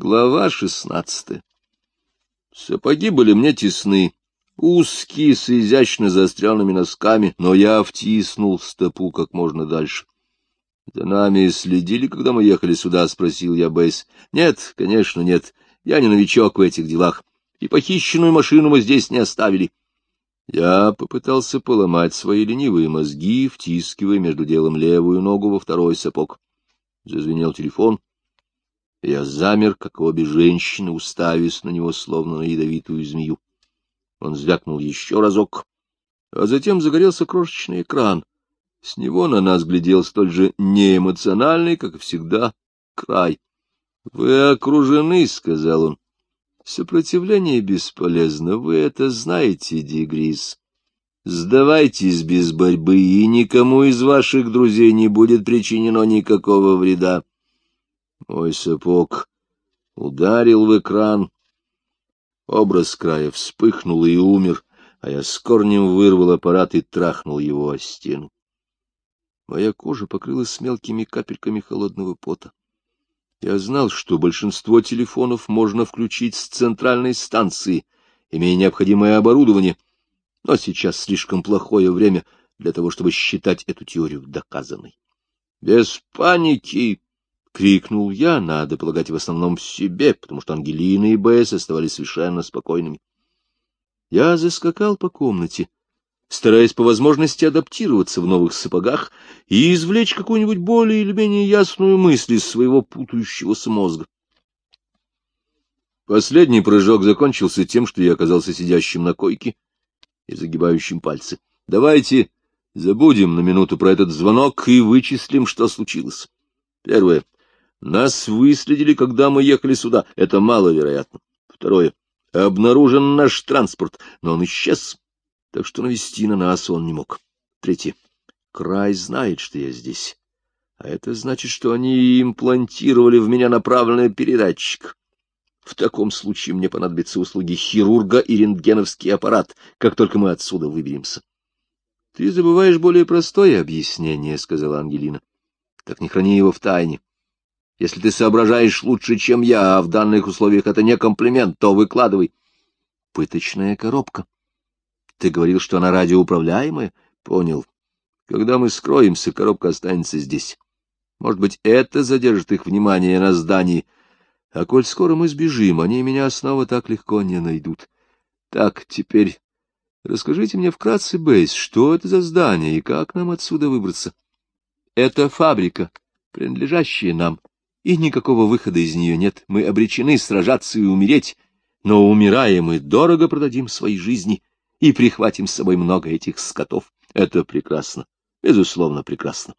Глава шестнадцатая. Сапоги были мне тесны, узкие, с изящно заостренными носками, но я втиснул стопу как можно дальше. — За нами следили, когда мы ехали сюда? — спросил я Бейс. — Нет, конечно, нет. Я не новичок в этих делах. И похищенную машину мы здесь не оставили. Я попытался поломать свои ленивые мозги, втискивая между делом левую ногу во второй сапог. Зазвенел телефон. Я замер, как обе женщины, уставясь на него, словно на ядовитую змею. Он звякнул еще разок, а затем загорелся крошечный экран. С него на нас глядел столь же неэмоциональный, как и всегда, край. — Вы окружены, — сказал он. — Сопротивление бесполезно, вы это знаете, Дигрис. Сдавайтесь без борьбы, и никому из ваших друзей не будет причинено никакого вреда. Мой сапог ударил в экран. Образ края вспыхнул и умер, а я с корнем вырвал аппарат и трахнул его о стену. Моя кожа покрылась мелкими капельками холодного пота. Я знал, что большинство телефонов можно включить с центральной станции, имея необходимое оборудование, но сейчас слишком плохое время для того, чтобы считать эту теорию доказанной. — Без паники! — крикнул я, надо полагать в основном себе, потому что Ангелина и Бесс оставались совершенно спокойными. Я заскакал по комнате, стараясь по возможности адаптироваться в новых сапогах и извлечь какую-нибудь более или менее ясную мысль из своего путающегося мозга. Последний прыжок закончился тем, что я оказался сидящим на койке и загибающим пальцы. Давайте забудем на минуту про этот звонок и вычислим, что случилось. Первое. Нас выследили, когда мы ехали сюда. Это маловероятно. Второе. Обнаружен наш транспорт, но он исчез так что навести на нас он не мог. Третье. Край знает, что я здесь. А это значит, что они имплантировали в меня направленный передатчик. В таком случае мне понадобятся услуги хирурга и рентгеновский аппарат, как только мы отсюда выберемся. — Ты забываешь более простое объяснение, — сказала Ангелина. — Так не храни его в тайне. Если ты соображаешь лучше, чем я, а в данных условиях это не комплимент, то выкладывай. Пыточная коробка. Ты говорил, что она радиоуправляемая? Понял. Когда мы скроемся, коробка останется здесь. Может быть, это задержит их внимание на здании. А коль скоро мы сбежим, они меня снова так легко не найдут. Так, теперь расскажите мне вкратце, Бейс, что это за здание и как нам отсюда выбраться? Это фабрика, принадлежащая нам, и никакого выхода из нее нет. Мы обречены сражаться и умереть, но, умирая, мы дорого продадим свои жизни и прихватим с собой много этих скотов. Это прекрасно, безусловно, прекрасно.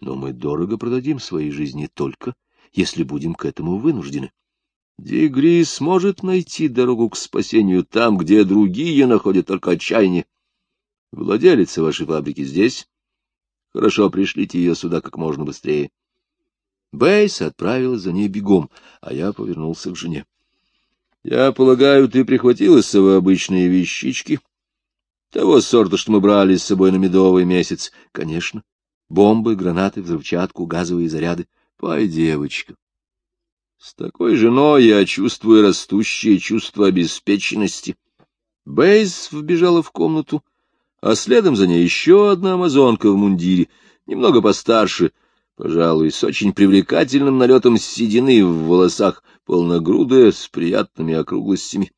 Но мы дорого продадим свои жизни только, если будем к этому вынуждены. Дигри сможет найти дорогу к спасению там, где другие находят только отчаяние. Владелец вашей фабрики здесь? Хорошо, пришлите ее сюда как можно быстрее. Бейс отправилась за ней бегом, а я повернулся к жене. — Я полагаю, ты прихватила с собой обычные вещички? Того сорта, что мы брали с собой на медовый месяц. Конечно. Бомбы, гранаты, взрывчатку, газовые заряды. Пой, девочка. С такой женой я чувствую растущее чувство обеспеченности. Бейс вбежала в комнату, а следом за ней еще одна амазонка в мундире, немного постарше, пожалуй, с очень привлекательным налетом седины в волосах, полногрудая, с приятными округлостями.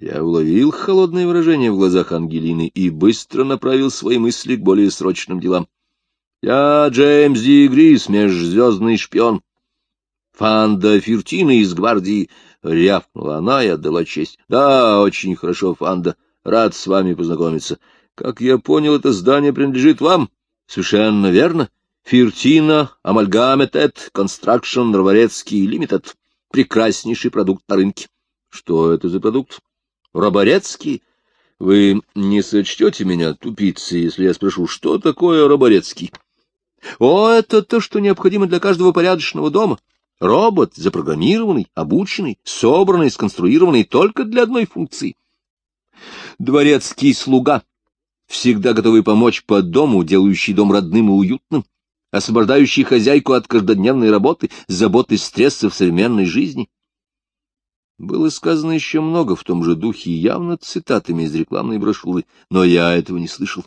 Я уловил холодное выражение в глазах Ангелины и быстро направил свои мысли к более срочным делам. — Я Джеймс Ди Грис, межзвездный шпион. Фанда Фертина из гвардии. Рявкнула она и отдала честь. — Да, очень хорошо, Фанда. Рад с вами познакомиться. Как я понял, это здание принадлежит вам? — Совершенно верно. Фертина, Амальгаметед, Констракшн, Новорецкий, Лимитед. Прекраснейший продукт на рынке. — Что это за продукт? Роборецкий? Вы не сочтете меня тупицей, если я спрошу, что такое Роборецкий? О, это то, что необходимо для каждого порядочного дома. Робот, запрограммированный, обученный, собранный, сконструированный только для одной функции. Дворецкий слуга, всегда готовый помочь по дому, делающий дом родным и уютным, освобождающий хозяйку от каждодневной работы, заботы, стресса в современной жизни. Было сказано еще много в том же духе, явно цитатами из рекламной брошюры, но я этого не слышал.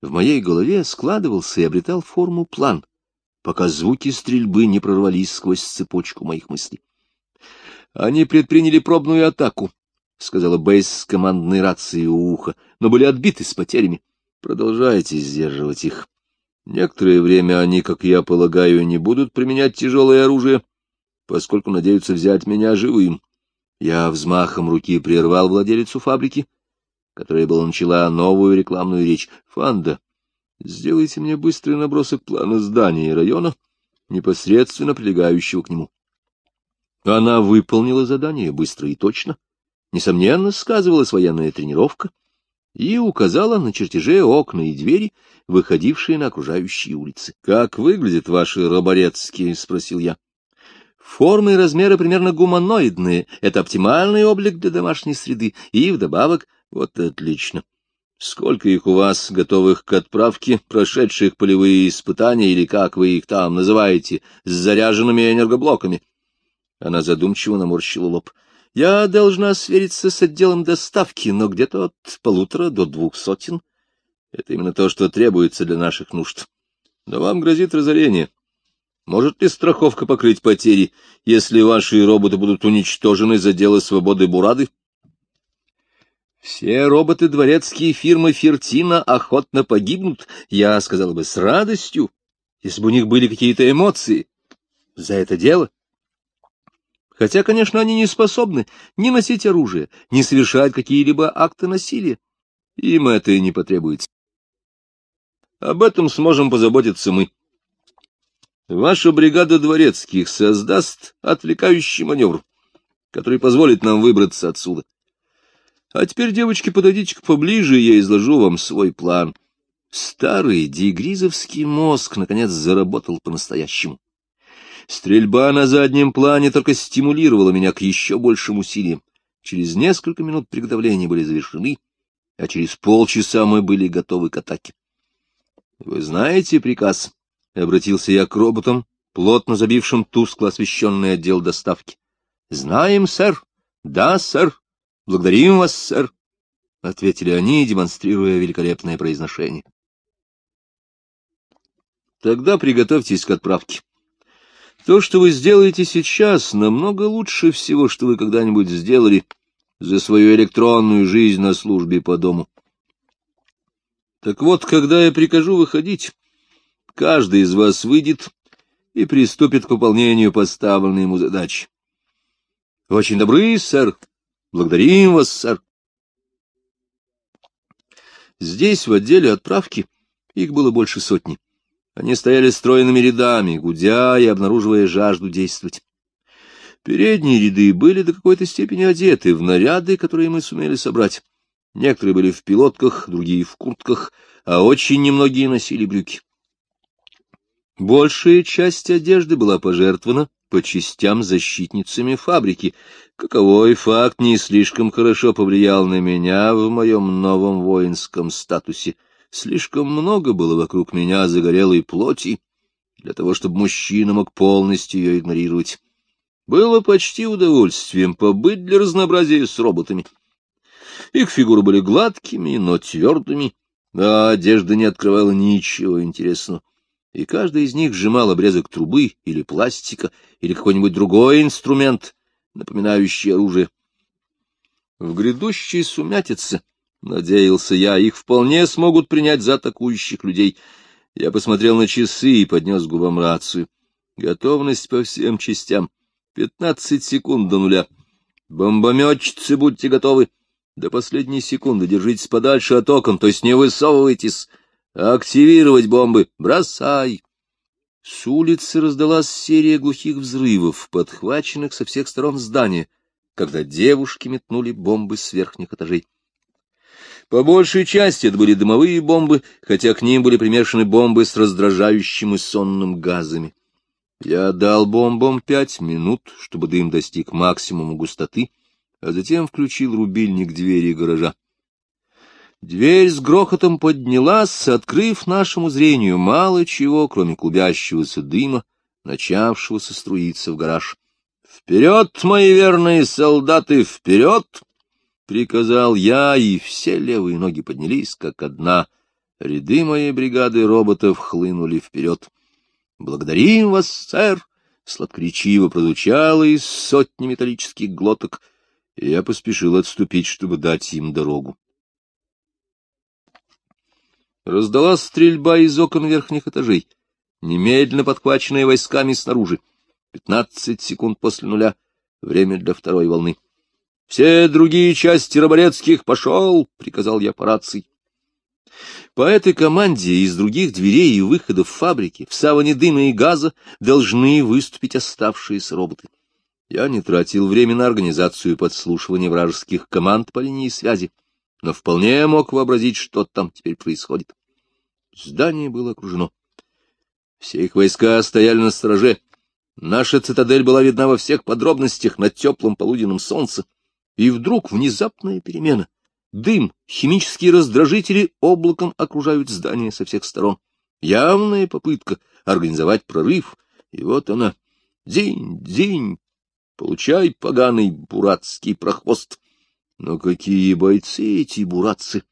В моей голове складывался и обретал форму план, пока звуки стрельбы не прорвались сквозь цепочку моих мыслей. Они предприняли пробную атаку, — сказала Бейс с командной рацией у уха, — но были отбиты с потерями. Продолжайте сдерживать их. Некоторое время они, как я полагаю, не будут применять тяжелое оружие, поскольку надеются взять меня живым. Я взмахом руки прервал владелицу фабрики, которая была начала новую рекламную речь. «Фанда, сделайте мне быстрый набросок плана здания и района, непосредственно прилегающего к нему». Она выполнила задание быстро и точно. Несомненно, сказывалась военная тренировка и указала на чертеже окна и двери, выходившие на окружающие улицы. — Как выглядят ваши роборецкие? — спросил я. — Формы и размеры примерно гуманоидные. Это оптимальный облик для домашней среды. И вдобавок, вот отлично. Сколько их у вас, готовых к отправке, прошедших полевые испытания, или как вы их там называете, с заряженными энергоблоками? — она задумчиво наморщила лоб. — Я должна свериться с отделом доставки, но где-то от полутора до двух сотен. Это именно то, что требуется для наших нужд. Но вам грозит разорение. Может ли страховка покрыть потери, если ваши роботы будут уничтожены за дело свободы Бурады? Все роботы дворецкие фирмы Фертина охотно погибнут, я сказала бы, с радостью, если бы у них были какие-то эмоции. За это дело Хотя, конечно, они не способны ни носить оружие, ни совершать какие-либо акты насилия. Им это и не потребуется. Об этом сможем позаботиться мы. Ваша бригада дворецких создаст отвлекающий маневр, который позволит нам выбраться отсюда. А теперь, девочки, подойдите поближе, и я изложу вам свой план. Старый дигризовский мозг, наконец, заработал по-настоящему. Стрельба на заднем плане только стимулировала меня к еще большим усилиям. Через несколько минут приготовления были завершены, а через полчаса мы были готовы к атаке. — Вы знаете приказ? — обратился я к роботам, плотно забившим тускло освещенный отдел доставки. — Знаем, сэр. Да, сэр. Благодарим вас, сэр. — ответили они, демонстрируя великолепное произношение. — Тогда приготовьтесь к отправке. То, что вы сделаете сейчас, намного лучше всего, что вы когда-нибудь сделали за свою электронную жизнь на службе по дому. Так вот, когда я прикажу выходить, каждый из вас выйдет и приступит к выполнению поставленной ему задачи. Очень добры, сэр. Благодарим вас, сэр. Здесь, в отделе отправки, их было больше сотни. Они стояли стройными рядами, гудя и обнаруживая жажду действовать. Передние ряды были до какой-то степени одеты в наряды, которые мы сумели собрать. Некоторые были в пилотках, другие в куртках, а очень немногие носили брюки. Большая часть одежды была пожертвована по частям защитницами фабрики. Каковой факт не слишком хорошо повлиял на меня в моем новом воинском статусе — Слишком много было вокруг меня загорелой плоти для того, чтобы мужчина мог полностью ее игнорировать. Было почти удовольствием побыть для разнообразия с роботами. Их фигуры были гладкими, но твердыми, а одежда не открывала ничего интересного. И каждый из них сжимал обрезок трубы или пластика, или какой-нибудь другой инструмент, напоминающий оружие. В грядущей сумятице Надеялся я, их вполне смогут принять за атакующих людей. Я посмотрел на часы и поднес губам рацию. Готовность по всем частям. Пятнадцать секунд до нуля. Бомбометчицы, будьте готовы. До последней секунды держитесь подальше от окон, то есть не высовывайтесь. Активировать бомбы. Бросай. С улицы раздалась серия глухих взрывов, подхваченных со всех сторон здания, когда девушки метнули бомбы с верхних этажей. По большей части это были дымовые бомбы, хотя к ним были примешаны бомбы с раздражающим и сонным газами. Я дал бомбам пять минут, чтобы дым достиг максимума густоты, а затем включил рубильник двери гаража. Дверь с грохотом поднялась, открыв нашему зрению мало чего, кроме клубящегося дыма, начавшегося струиться в гараж. Вперед, мои верные солдаты, вперед! — приказал я, и все левые ноги поднялись, как одна. Ряды моей бригады роботов хлынули вперед. — Благодарим вас, сэр! — сладкоречиво прозвучало из сотни металлических глоток, я поспешил отступить, чтобы дать им дорогу. Раздалась стрельба из окон верхних этажей, немедленно подхваченная войсками снаружи. Пятнадцать секунд после нуля — время для второй волны. — Все другие части Роборецких пошел! — приказал я по рации. По этой команде из других дверей и выходов фабрики в саване дыма и газа должны выступить оставшиеся роботы. Я не тратил время на организацию подслушивания вражеских команд по линии связи, но вполне мог вообразить, что там теперь происходит. Здание было окружено. Все их войска стояли на стороже. Наша цитадель была видна во всех подробностях на теплом полуденном солнце. И вдруг внезапная перемена. Дым, химические раздражители облаком окружают здание со всех сторон. Явная попытка организовать прорыв. И вот она. День, день. Получай, поганый буратский прохвост. Но какие бойцы эти буратцы!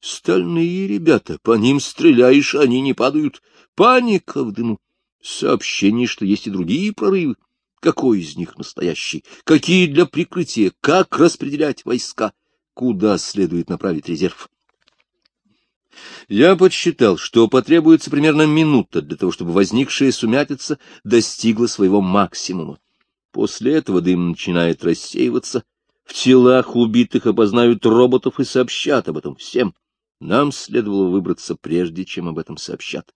Стальные ребята, по ним стреляешь, они не падают. Паника в дыму. Сообщение, что есть и другие прорывы. Какой из них настоящий? Какие для прикрытия? Как распределять войска? куда следует направить резерв. Я подсчитал, что потребуется примерно минута для того, чтобы возникшая сумятица достигла своего максимума. После этого дым начинает рассеиваться, в телах убитых опознают роботов и сообщат об этом всем. Нам следовало выбраться прежде, чем об этом сообщат.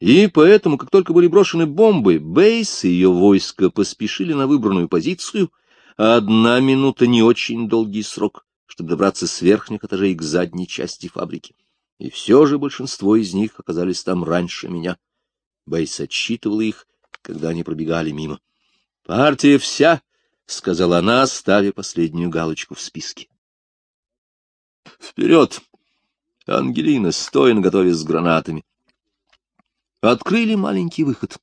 И поэтому, как только были брошены бомбы, Бейс и ее войско поспешили на выбранную позицию, а одна минута — не очень долгий срок, чтобы добраться с верхних этажей к задней части фабрики. И все же большинство из них оказались там раньше меня. Бейс отчитывала их, когда они пробегали мимо. — Партия вся, — сказала она, ставя последнюю галочку в списке. — Вперед! Ангелина, стоя наготове с гранатами. Открыли маленький выход,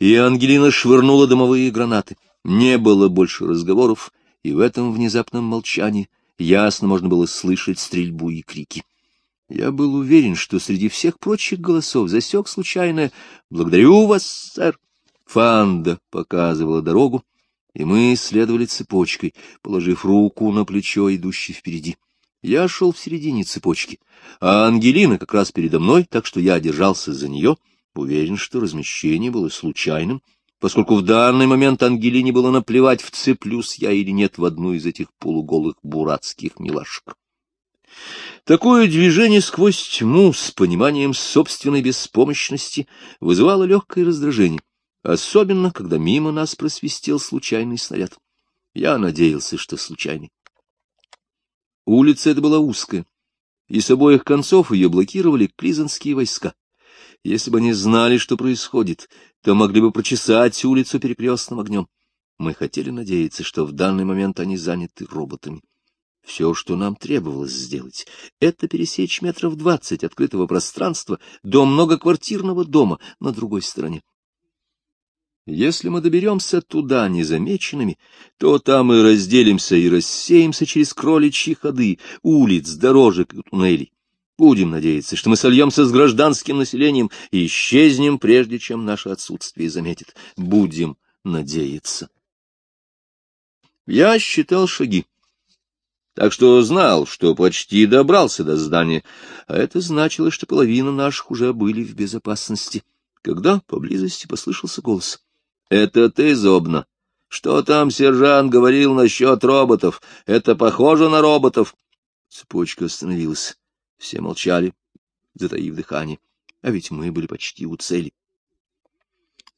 и Ангелина швырнула дымовые гранаты. Не было больше разговоров, и в этом внезапном молчании ясно можно было слышать стрельбу и крики. Я был уверен, что среди всех прочих голосов засек случайное «Благодарю вас, сэр!» Фанда показывала дорогу, и мы следовали цепочкой, положив руку на плечо, идущей впереди. Я шел в середине цепочки, а Ангелина как раз передо мной, так что я держался за нее, уверен, что размещение было случайным, поскольку в данный момент Ангелине было наплевать, вцеплюсь я или нет в одну из этих полуголых буратских милашек. Такое движение сквозь тьму с пониманием собственной беспомощности вызывало легкое раздражение, особенно когда мимо нас просвистел случайный снаряд. Я надеялся, что случайный. Улица эта была узкая, и с обоих концов ее блокировали клизанские войска. Если бы они знали, что происходит, то могли бы прочесать улицу перекрестным огнем. Мы хотели надеяться, что в данный момент они заняты роботами. Все, что нам требовалось сделать, это пересечь метров двадцать открытого пространства до многоквартирного дома на другой стороне. Если мы доберемся туда незамеченными, то там и разделимся и рассеемся через кроличьи ходы, улиц, дорожек и туннелей. Будем надеяться, что мы сольемся с гражданским населением и исчезнем, прежде чем наше отсутствие заметит. Будем надеяться. Я считал шаги, так что знал, что почти добрался до здания, а это значило, что половина наших уже были в безопасности, когда поблизости послышался голос. — Это ты, Зобна? Что там сержант говорил насчет роботов? Это похоже на роботов? Цепочка остановилась. Все молчали, затаив дыхание, а ведь мы были почти у цели.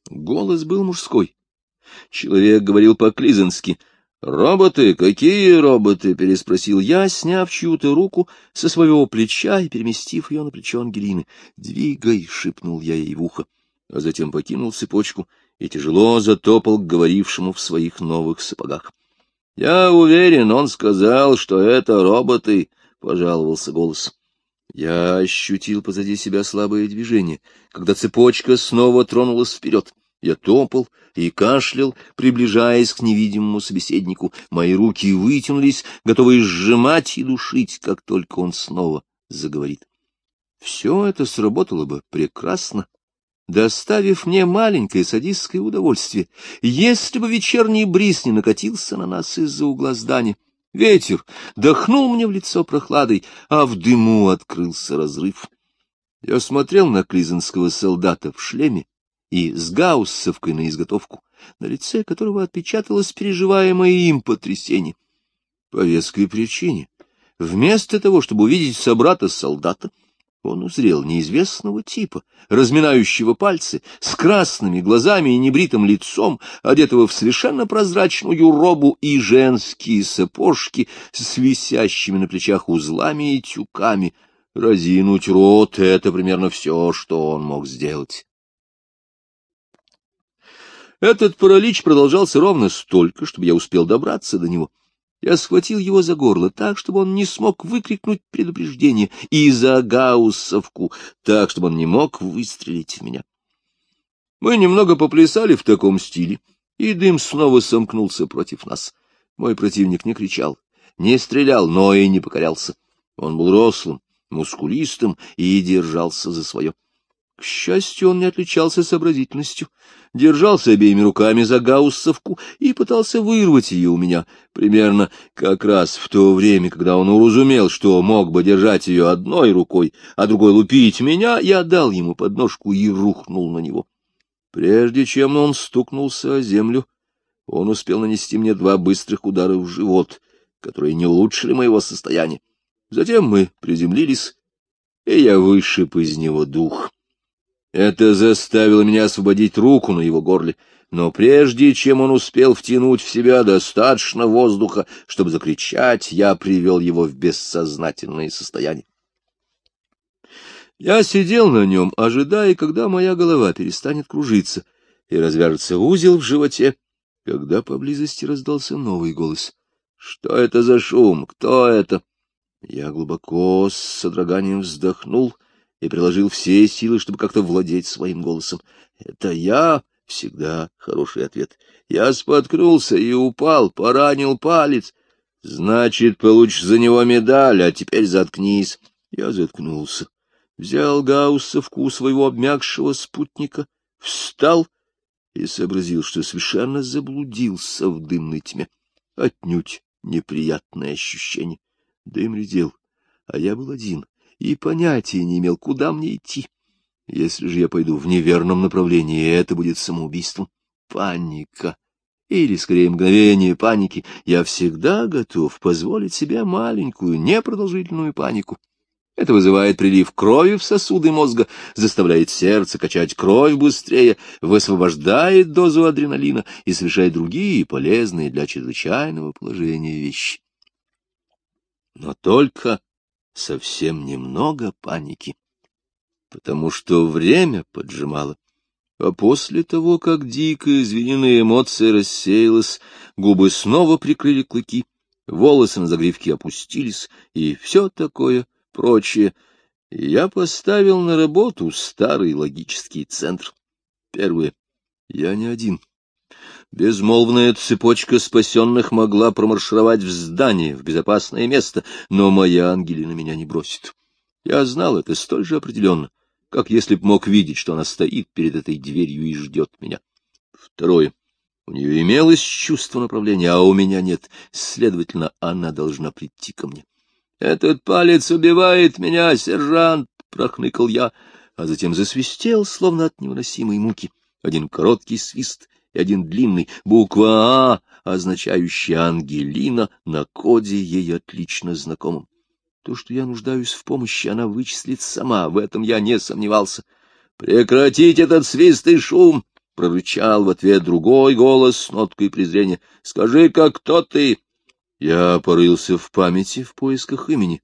Голос был мужской. Человек говорил по-клизански. «Роботы? Какие роботы?» — переспросил я, сняв чью-то руку со своего плеча и переместив ее на плечо Ангелины. «Двигай!» — шепнул я ей в ухо, а затем покинул цепочку и тяжело затопал к говорившему в своих новых сапогах. «Я уверен, он сказал, что это роботы», — пожаловался голос. Я ощутил позади себя слабое движение, когда цепочка снова тронулась вперед. Я топал и кашлял, приближаясь к невидимому собеседнику. Мои руки вытянулись, готовые сжимать и душить, как только он снова заговорит. Все это сработало бы прекрасно, доставив мне маленькое садистское удовольствие, если бы вечерний бриз не накатился на нас из-за угла здания. Ветер дохнул мне в лицо прохладой, а в дыму открылся разрыв. Я смотрел на клизенского солдата в шлеме и с гауссовкой на изготовку, на лице которого отпечаталось переживаемое им потрясение. По веской причине, вместо того, чтобы увидеть собрата-солдата, он узрел неизвестного типа, разминающего пальцы, с красными глазами и небритым лицом, одетого в совершенно прозрачную робу и женские сапожки с висящими на плечах узлами и тюками. Разинуть рот — это примерно все, что он мог сделать. Этот паралич продолжался ровно столько, чтобы я успел добраться до него. Я схватил его за горло так, чтобы он не смог выкрикнуть предупреждение, и за гауссовку так, чтобы он не мог выстрелить в меня. Мы немного поплясали в таком стиле, и дым снова сомкнулся против нас. Мой противник не кричал, не стрелял, но и не покорялся. Он был рослым, мускулистым и держался за свое. К счастью, он не отличался сообразительностью, держался обеими руками за гауссовку и пытался вырвать ее у меня, примерно как раз в то время, когда он уразумел, что мог бы держать ее одной рукой, а другой лупить меня, я дал ему подножку и рухнул на него. Прежде чем он стукнулся о землю, он успел нанести мне два быстрых удара в живот, которые не улучшили моего состояния. Затем мы приземлились, и я вышиб из него дух. Это заставило меня освободить руку на его горле, но прежде чем он успел втянуть в себя достаточно воздуха, чтобы закричать, я привел его в бессознательное состояние. Я сидел на нем, ожидая, когда моя голова перестанет кружиться и развяжется узел в животе, когда поблизости раздался новый голос. «Что это за шум? Кто это?» Я глубоко с содроганием вздохнул — и приложил все силы, чтобы как-то владеть своим голосом. «Это я?» — всегда хороший ответ. «Я споткнулся и упал, поранил палец. Значит, получишь за него медаль, а теперь заткнись». Я заткнулся, взял Гауссовку у своего обмякшего спутника, встал и сообразил, что совершенно заблудился в дымной тьме. Отнюдь неприятное ощущение. Дым редел, а я был один — и понятия не имел, куда мне идти. Если же я пойду в неверном направлении, это будет самоубийством. Паника. Или, скорее, мгновение паники. Я всегда готов позволить себе маленькую, непродолжительную панику. Это вызывает прилив крови в сосуды мозга, заставляет сердце качать кровь быстрее, высвобождает дозу адреналина и совершает другие полезные для чрезвычайного положения вещи. Но только совсем немного паники, потому что время поджимало. А после того, как дикая звениная эмоция рассеялась, губы снова прикрыли клыки, волосы на загривке опустились, и все такое прочее. я поставил на работу старый логический центр. Первое. Я не один. Безмолвная цепочка спасенных могла промаршировать в здание, в безопасное место, но моя Ангелина меня не бросит. Я знал это столь же определенно, как если б мог видеть, что она стоит перед этой дверью и ждет меня. Второе. У нее имелось чувство направления, а у меня нет. Следовательно, она должна прийти ко мне. — Этот палец убивает меня, сержант! — прохныкал я, а затем засвистел, словно от невыносимой муки. Один короткий свист, один длинный, буква «А», означающая «Ангелина», на коде ей отлично знакомым. То, что я нуждаюсь в помощи, она вычислит сама, в этом я не сомневался. «Прекратить этот свист и шум!» — прорычал в ответ другой голос с ноткой презрения. «Скажи-ка, кто ты?» Я порылся в памяти в поисках имени,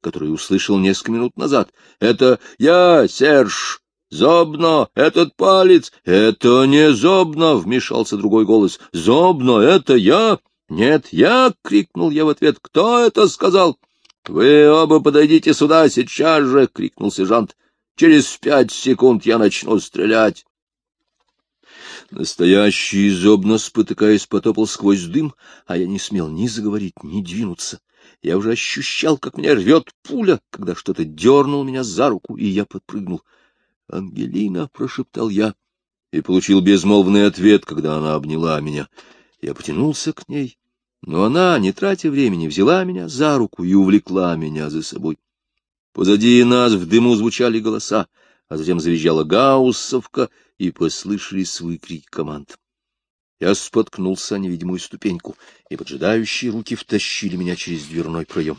которое услышал несколько минут назад. «Это я, Серж!» Зобно, этот палец! Это не Зобно! — вмешался другой голос. — Зобно, это я! — Нет, я! — крикнул я в ответ. — Кто это сказал? — Вы оба подойдите сюда сейчас же! — крикнул сержант. — Через пять секунд я начну стрелять. Настоящий зобно, спотыкаясь, потопал сквозь дым, а я не смел ни заговорить, ни двинуться. Я уже ощущал, как меня рвет пуля, когда что-то дернул меня за руку, и я подпрыгнул. — Ангелина, — прошептал я, и получил безмолвный ответ, когда она обняла меня. Я потянулся к ней, но она, не тратя времени, взяла меня за руку и увлекла меня за собой. Позади нас в дыму звучали голоса, а затем завизжала гауссовка, и послышались выкрики команд. Я споткнулся о невидимую ступеньку, и поджидающие руки втащили меня через дверной проем.